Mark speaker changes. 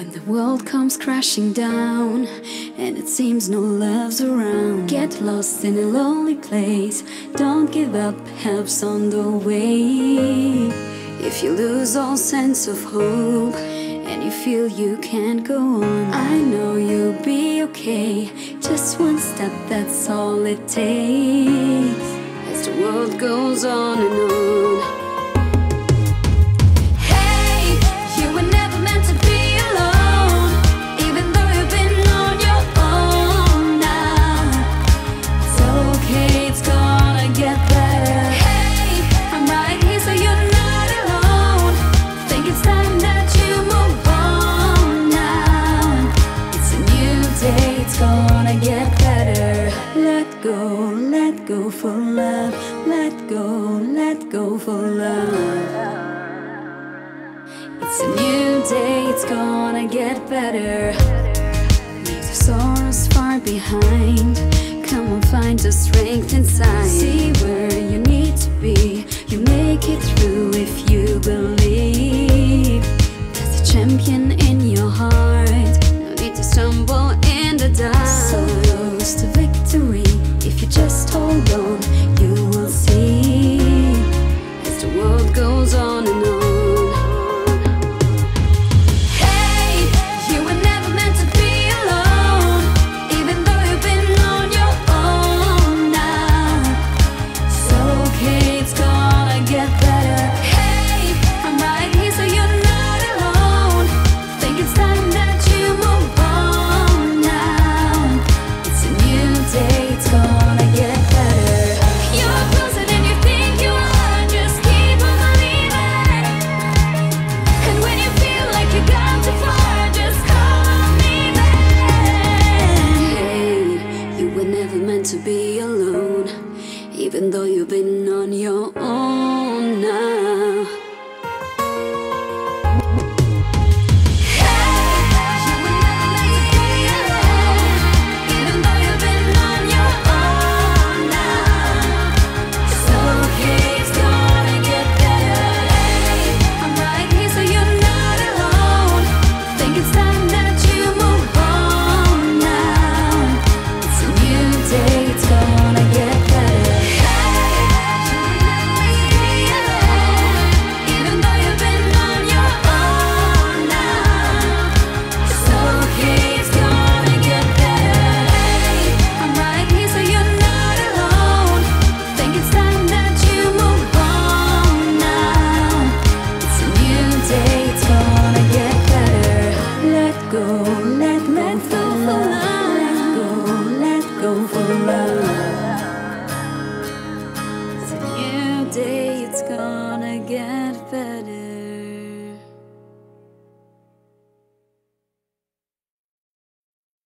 Speaker 1: When the world comes crashing down and it seems no love's around, get lost in a lonely place. Don't give up, help's on the way. If you lose all sense of hope and you feel you can't go on, I know you'll be okay. Just one step, that's all it takes. As the world goes on and on. Go, let go for love. Let go, let go for love. It's a new day, it's gonna get better. Leave the sorrows far behind. Come and find the strength inside. See where you need to be. You make it through if you believe. There's a champion in your heart. You've been on your own now. It's a new day, it's gonna get better.